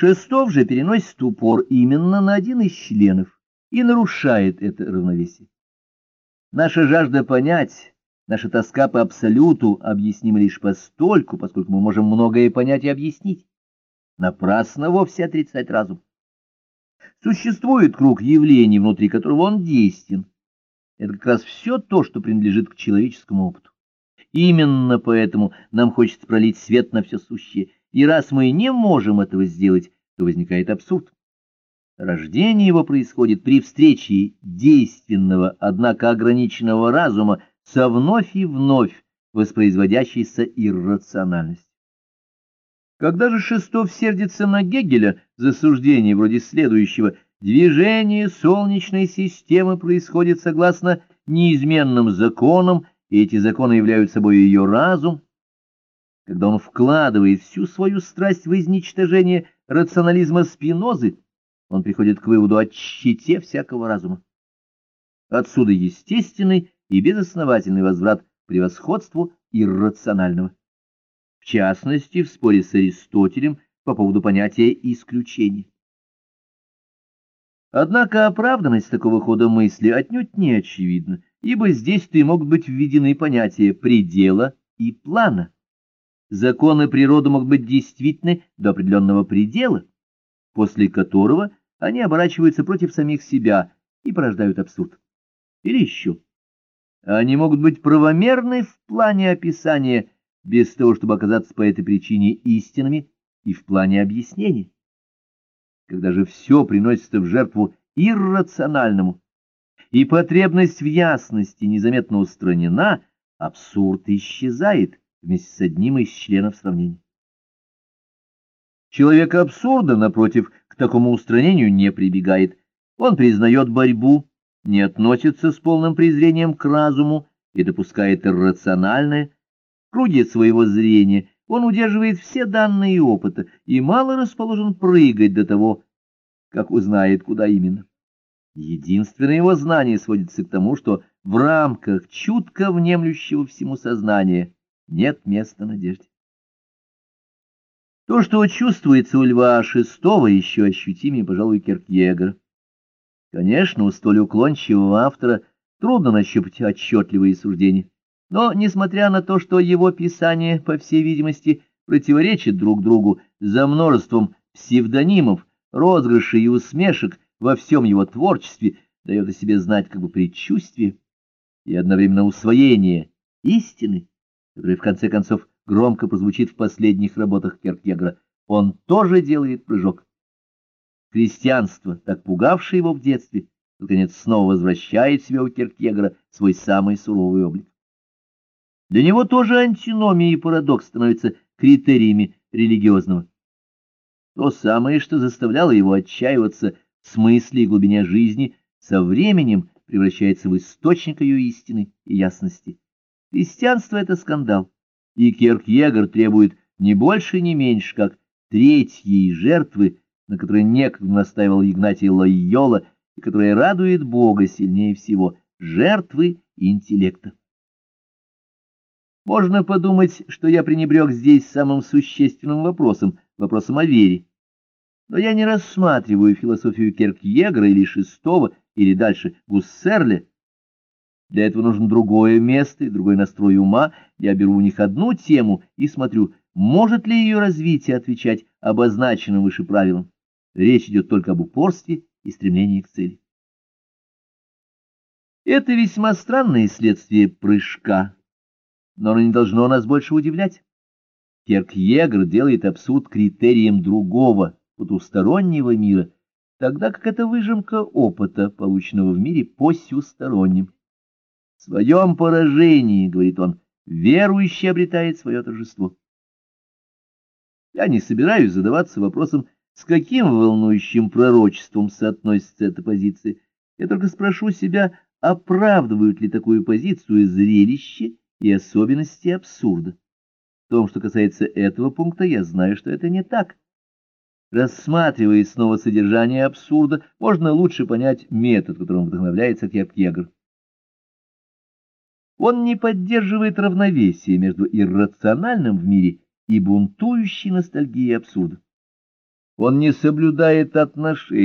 Шестов же переносит упор именно на один из членов и нарушает это равновесие. Наша жажда понять, наша тоска по абсолюту объяснима лишь постольку, поскольку мы можем многое понять и объяснить. Напрасно вовсе отрицать разум. Существует круг явлений, внутри которого он действен. Это как раз все то, что принадлежит к человеческому опыту. Именно поэтому нам хочется пролить свет на все сущее, и раз мы не можем этого сделать, то возникает абсурд. Рождение его происходит при встрече действенного, однако ограниченного разума со вновь и вновь воспроизводящейся иррациональностью. Когда же Шестов сердится на Гегеля за суждение вроде следующего «движение солнечной системы происходит согласно неизменным законам, и эти законы являются собой ее разум», когда он вкладывает всю свою страсть в изничтожение рационализма Спинозы, он приходит к выводу о тщете всякого разума. Отсюда естественный и безосновательный возврат превосходству иррационального в частности, в споре с Аристотелем по поводу понятия исключения. Однако оправданность такого хода мысли отнюдь не очевидна, ибо здесь-то и могут быть введены понятия предела и плана. Законы природы могут быть действительны до определенного предела, после которого они оборачиваются против самих себя и порождают абсурд. Или еще. Они могут быть правомерны в плане описания без того, чтобы оказаться по этой причине истинными и в плане объяснения. Когда же все приносится в жертву иррациональному, и потребность в ясности незаметно устранена, абсурд исчезает вместе с одним из членов сравнения. Человек абсурда, напротив, к такому устранению не прибегает. Он признает борьбу, не относится с полным презрением к разуму и допускает иррациональное, в круге своего зрения он удерживает все данные опыта и мало расположен прыгать до того, как узнает, куда именно. Единственное его знание сводится к тому, что в рамках чутко внемлющего всему сознания нет места надежде. То, что чувствуется у Льва Шестого, еще ощутимее, пожалуй, Киркегора. Конечно, у столь уклончивого автора трудно нащупать отчетливые суждения. Но, несмотря на то, что его писания, по всей видимости, противоречат друг другу за множеством псевдонимов, розыгрышей и усмешек во всем его творчестве, дает о себе знать как бы предчувствие и одновременно усвоение истины, которая в конце концов громко прозвучит в последних работах Киркегора, он тоже делает прыжок. Крестьянство, так пугавшее его в детстве, наконец снова возвращает себе у Киркегора свой самый суровый облик. Для него тоже антиномия и парадокс становятся критериями религиозного. То самое, что заставляло его отчаиваться в смысле и глубине жизни, со временем превращается в источник ее истины и ясности. Христианство — это скандал, и Киркьегор требует не больше, не меньше, как третьей жертвы, на которой некогда настаивал Игнатий Лойола, и которая радует Бога сильнее всего, жертвы интеллекта. Можно подумать, что я пренебрег здесь самым существенным вопросом, вопросом о вере. Но я не рассматриваю философию Керкьегра или Шестого, или дальше Гуссерля. Для этого нужно другое место и другой настрой ума. Я беру у них одну тему и смотрю, может ли ее развитие отвечать обозначенным выше правилам. Речь идет только об упорстве и стремлении к цели. Это весьма странное следствие прыжка но оно не должно нас больше удивлять. Керкьегр делает абсурд критерием другого, потустороннего мира, тогда как это выжимка опыта, полученного в мире посюсторонним. В своем поражении, говорит он, верующий обретает свое торжество. Я не собираюсь задаваться вопросом, с каким волнующим пророчеством соотносится эта позиция. Я только спрошу себя, оправдывают ли такую позицию зрелище и особенности абсурда. В том, что касается этого пункта, я знаю, что это не так. Рассматривая снова содержание абсурда, можно лучше понять метод, которым вдохновляется Киркегор. Он не поддерживает равновесие между иррациональным в мире и бунтующей ностальгией абсурда. Он не соблюдает отношений.